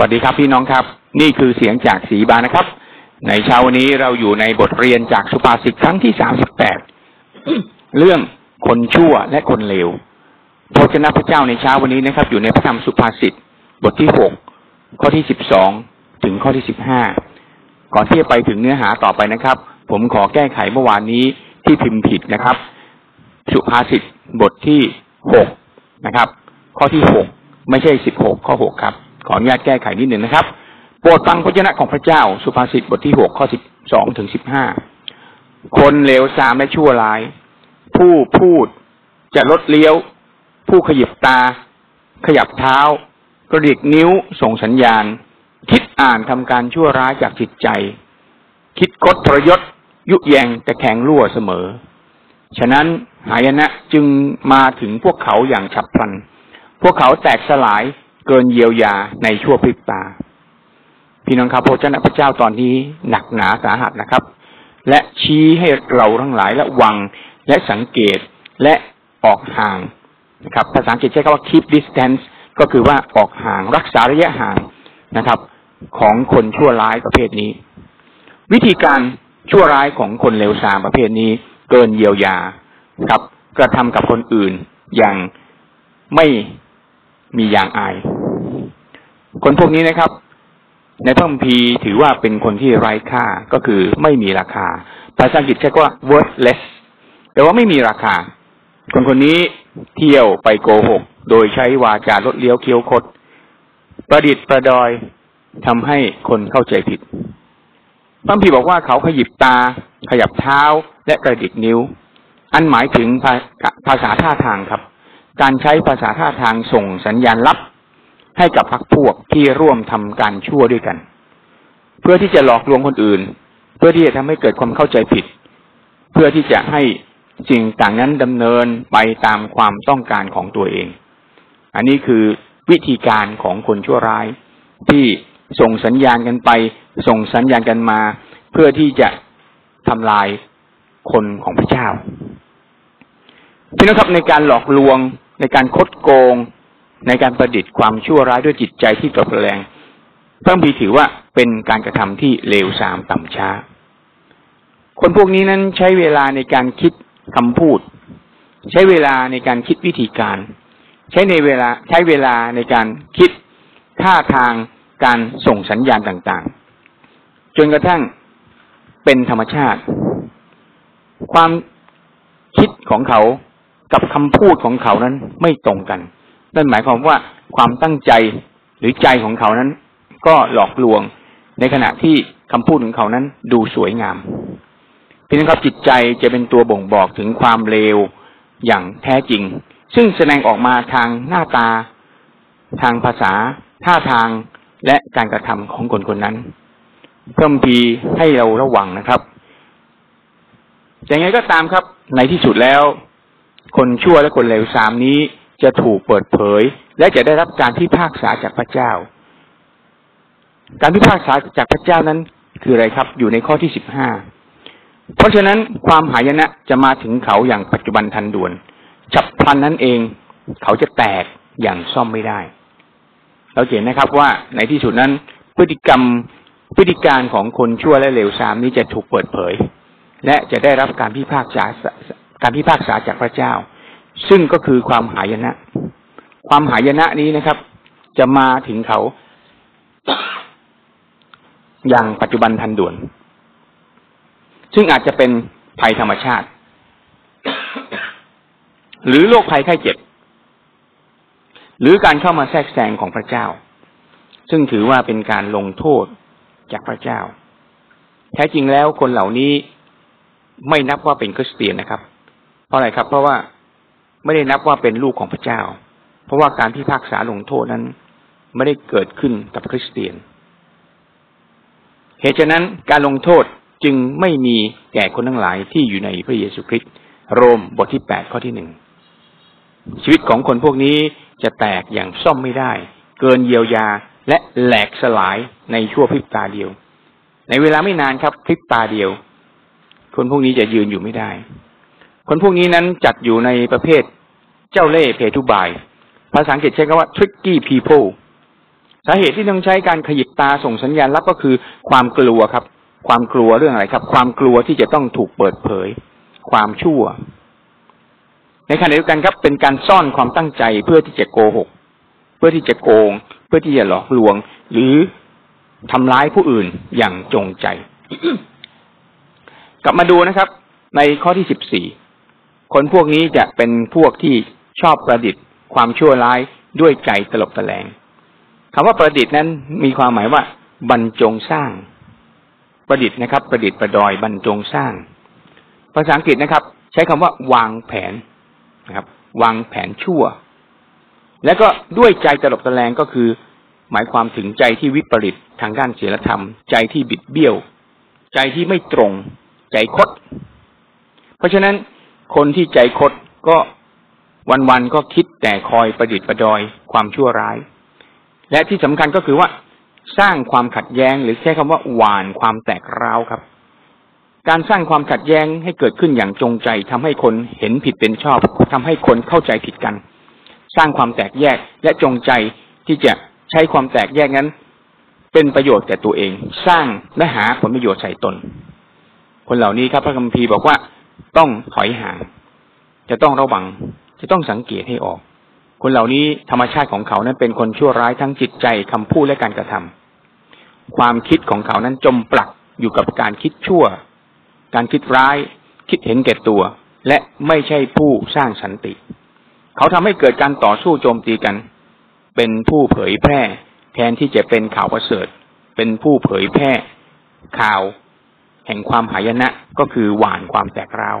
วัสดีครับพี่น้องครับ นี่คือเสียงจากสีบานนะครับ ในเช้าวันนี้เราอยู่ในบทเรียนจากสุภาษิตครั้งที่สามสิบแปดเรื่องคนชั่วและคนเลวพระเจ้าพระเจ้าในเช้าวันนี้นะครับ อยู่ในพระธรรมสุภาษิตบทที่หกข้อที่สิบสองถึงข้อที่สิบห้าก่อนที่จะไปถึงเนื้อหาต่อไปนะครับ ผมขอแก้ไขเมื่อวานนี้ที่พิมพ์ผิดนะครับ สุภาษิตบทที่หกนะครับ ข้อที่หกไม่ใช่สิบหกข้อหกครับ ขออนุญาตแก้ไขนิดหนึ่งนะครับ โปรดฟังพระเจ้าของพระเจ้า สุภาษิตบทที่หกข้อสิบสองถึงสิบห้าคนเลวทรามและชั่วร้าย ผู้พูดจะลดเลี้ยว ผู้ขยิบตา ขยับเท้ากระดิกนิ้วส่งสัญญาณ คิดอ่านทำการชั่วร้ายจากจิตใจ คิดคดทรยศ ยุแยงแต่แข็งรั่วเสมอ ฉะนั้นหายนะจึงมาถึงพวกเขาอย่างฉับพลัน พวกเขาแตกสลาย เกินเยียวยาในชั่วพริบตา พี่น้องครับพระเจ้าพระเจ้าตอนนี้หนักหนาสาหัสนะครับ และชี้ให้เราทั้งหลายระวังและสังเกตและออกห่างนะครับ ภาษาอังกฤษใช้คำว่า keep distance ก็คือว่าออกห่างรักษาระยะห่างนะครับ ของคนชั่วร้ายประเภทนี้ วิธีการชั่วร้ายของคนเลวทรามประเภทนี้ เกินเยียวยาครับกระทำกับคนอื่นอย่างไม่มีอย่างอาย คนพวกนี้นะครับ ในพระคัมภีร์ถือว่าเป็นคนที่ไร้ค่าก็คือไม่มีราคา ภาษาอังกฤษใช้ว่า worthless แต่ว่าไม่มีราคา คนคนนี้เที่ยวไปโกหก โดยใช้วาจาลดเลี้ยวเคี้ยวคด ประดิษฐ์ประดอยทำให้คนเข้าใจผิดพระคัมภีร์บอกว่าเขาขยิบตา ขยับเท้าและกระดิกนิ้ว อันหมายถึงภาษาท่าทางครับ การใช้ภาษาท่าทางส่งสัญญาณลับ ให้กับพรรคพวกที่ร่วมทำการชั่วด้วยกัน เพื่อที่จะหลอกลวงคนอื่น เพื่อที่จะทำให้เกิดความเข้าใจผิด เพื่อที่จะให้สิ่งต่างนั้นดำเนินไปตามความต้องการของตัวเอง อันนี้คือวิธีการของคนชั่วร้าย ที่ส่งสัญญาณกันไป ส่งสัญญาณกันมา เพื่อที่จะทำลายคนของพระเจ้าพี่น้องครับในการหลอกลวงในการคดโกง ในการประดิษฐ์ความชั่วร้ายด้วยจิตใจที่ตดแรงเพิ่มพีถือว่าเป็นการกระทำที่เลวทรามต่ำช้า คนพวกนี้นั้นใช้เวลาในการคิดคำพูด ใช้เวลาในการคิดวิธีการ ใช้ในเวลาใช้เวลาในการคิดท่าทางการส่งสัญญาณต่างๆ จนกระทั่งเป็นธรรมชาติ ความคิดของเขากับคำพูดของเขานั้นไม่ตรงกัน นั่นหมายความว่าความตั้งใจหรือใจของเขานั้น ก็หลอกลวงในขณะที่คำพูดของเขานั้นดูสวยงาม พี่น้องครับจิตใจจะเป็นตัวบ่งบอกถึงความเลวอย่างแท้จริง ซึ่งแสดงออกมาทางหน้าตา ทางภาษา ท่าทางและการกระทำของคนคนนั้น เพิ่มพีให้เราระวังนะครับแต่ไงก็ตามครับ ในที่สุดแล้ว คนชั่วและคนเลวสามนี้ จะถูกเปิดเผย และจะได้รับการพิพากษาจากพระเจ้า การพิพากษาจากพระเจ้านั้นคืออะไรครับ อยู่ในข้อที่สิบห้าเพราะฉะนั้นความหายนะจะมาถึงเขาอย่างปัจจุบันทันด่วน ฉับพลันนั้นเอง เขาจะแตกอย่างซ่อมไม่ได้ เราเห็นนะครับว่าในที่สุดนั้นพฤติกรรมพฤติการของคนชั่วและเลวทรามนี้จะถูกเปิดเผย และจะได้รับการพิพากษาการพิพากษาจากพระเจ้า ซึ่งก็คือความหายนะ ความหายนะนี้นะครับ จะมาถึงเขา อย่างปัจจุบันทันด่วน ซึ่งอาจจะเป็นภัยธรรมชาติ หรือโรคภัยไข้เจ็บ หรือการเข้ามาแทรกแซงของพระเจ้า ซึ่งถือว่าเป็นการลงโทษจากพระเจ้า แท้จริงแล้วคนเหล่านี้ไม่นับว่าเป็นคริสเตียนนะครับ เพราะอะไรครับ เพราะว่า ไม่ได้นับว่าเป็นลูกของพระเจ้า เพราะว่าการพิพากษาลงโทษนั้น ไม่ได้เกิดขึ้นกับคริสเตียน เหตุฉะนั้นการลงโทษจึงไม่มีแก่คนทั้งหลายที่อยู่ในพระเยซูคริสต์โรมบทที่แปดข้อที่หนึ่งชีวิตของคนพวกนี้จะแตกอย่างซ่อมไม่ได้ เกินเยียวยาและแหลกสลายในชั่วพริบตาเดียว ในเวลาไม่นานครับพริบตาเดียว คนพวกนี้จะยืนอยู่ไม่ได้ คนพวกนี้นั้นจัดอยู่ในประเภทเจ้าเล่ห์เพทุบาย ภาษาอังกฤษใช้คำว่า tricky people สาเหตุที่ต้องใช้การขยิบตาส่งสัญญาณรับก็คือความกลัวครับ ความกลัวเรื่องอะไรครับ ความกลัวที่จะต้องถูกเปิดเผย ความชั่ว ในขณะเดียวกันครับ เป็นการซ่อนความตั้งใจเพื่อที่จะโกหก เพื่อที่จะโกง เพื่อที่จะหลอกลวง หรือทำร้ายผู้อื่นอย่างจงใจ กลับมาดูนะครับ ในข้อที่สิบสี่ คนพวกนี้จะเป็นพวกที่ชอบประดิษฐ์ ความชั่วร้ายด้วยใจตลบตะแลงคำว่าประดิษฐ์นั้นมีความหมายว่า บรรจงสร้าง ประดิษฐ์นะครับ ประดิษฐ์ประดอยบรรจงสร้าง ภาษาอังกฤษนะครับ ใช้คำว่าวางแผนนะครับ วางแผนชั่ว แล้วก็ด้วยใจตลบตะแลงก็คือ หมายความถึงใจที่วิปริตทางด้านศีลธรรม ใจที่บิดเบี้ยว ใจที่ไม่ตรง ใจคด เพราะฉะนั้น คนที่ใจคดก็วันๆก็คิดแต่คอยประดิษฐ์ประดอยความชั่วร้าย และที่สำคัญก็คือว่าสร้างความขัดแย้งหรือใช้คำว่าหวานความแตกร้าวครับ การสร้างความขัดแย้งให้เกิดขึ้นอย่างจงใจทำให้คนเห็นผิดเป็นชอบทำให้คนเข้าใจผิดกัน สร้างความแตกแยกและจงใจที่จะใช้ความแตกแยกนั้น เป็นประโยชน์แก่ตัวเอง สร้างและหาผลประโยชน์ใส่ตน คนเหล่านี้ครับพระคัมภีร์บอกว่า ต้องถอยห่าง จะต้องระวัง จะต้องสังเกตให้ออก คนเหล่านี้ธรรมชาติของเขานั้นเป็นคนชั่วร้ายทั้งจิตใจคำพูดและการกระทำความคิดของเขานั้นจมปลักอยู่กับการคิดชั่ว การคิดร้าย คิดเห็นแก่ตัว และไม่ใช่ผู้สร้างสันติ เขาทำให้เกิดการต่อสู้โจมตีกัน เป็นผู้เผยแพร่ แทนที่จะเป็นข่าวประเสริฐ เป็นผู้เผยแพร่ ข่าว แห่งความหายนะก็คือหวานความแตกร้าว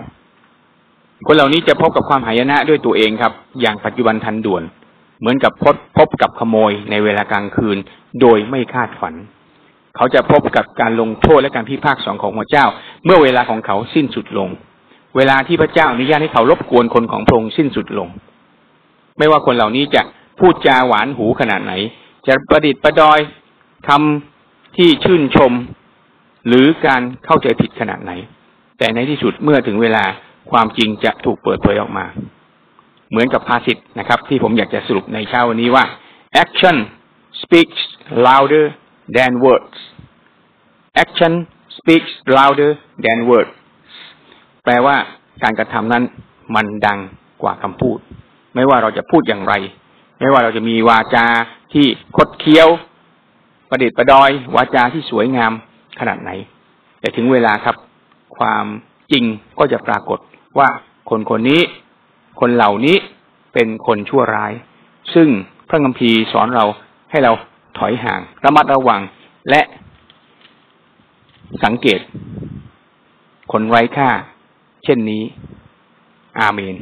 คนเหล่านี้จะพบกับความหายนะด้วยตัวเองครับ อย่างปัจจุบันทันด่วน เหมือนกับพบพบกับขโมยในเวลากลางคืน โดยไม่คาดฝัน เขาจะพบกับการลงโทษและการพิพากษาของพระเจ้า เมื่อเวลาของเขาสิ้นสุดลง เวลาที่พระเจ้าอนุญาตให้เขารบกวนคนของพระองค์สิ้นสุดลง ไม่ว่าคนเหล่านี้จะพูดจาหวานหูขนาดไหน จะประดิษฐ์ประดอยทำที่ชื่นชม หรือการเข้าใจผิดขนาดไหน แต่ในที่สุดเมื่อถึงเวลาความจริงจะถูกเปิดเผยออกมา เหมือนกับภาษิตนะครับ ที่ผมอยากจะสรุปในเช้าวันนี้ว่า action speaks louder than words action speaks louder than words แปลว่าการกระทำนั้นมันดังกว่าคำพูด ไม่ว่าเราจะพูดอย่างไร ไม่ว่าเราจะมีวาจาที่คดเคี้ยว ประดิษฐ์ประดอย วาจาที่สวยงาม ขนาดไหน แต่ถึงเวลาครับ ความจริงก็จะปรากฏว่าคนคนนี้ คนเหล่านี้เป็นคนชั่วร้าย ซึ่งพระคัมภีร์สอนเราให้เราถอยห่าง ระมัดระวังและสังเกต คนไร้ค่า เช่นนี้ อาเมน